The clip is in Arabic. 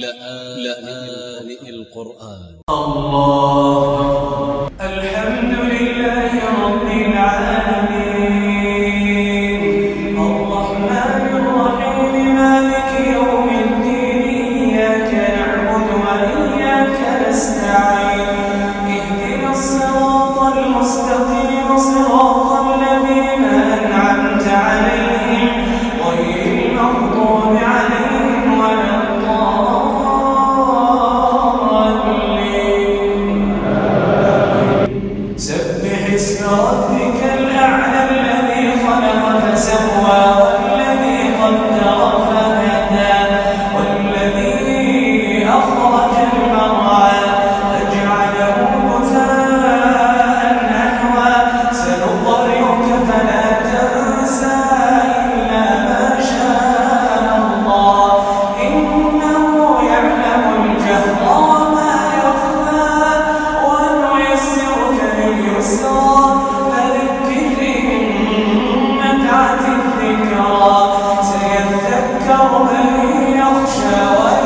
لآن القرآن. الله سبح اسم ربك الأعلى الذي خلق فسوى من يخشى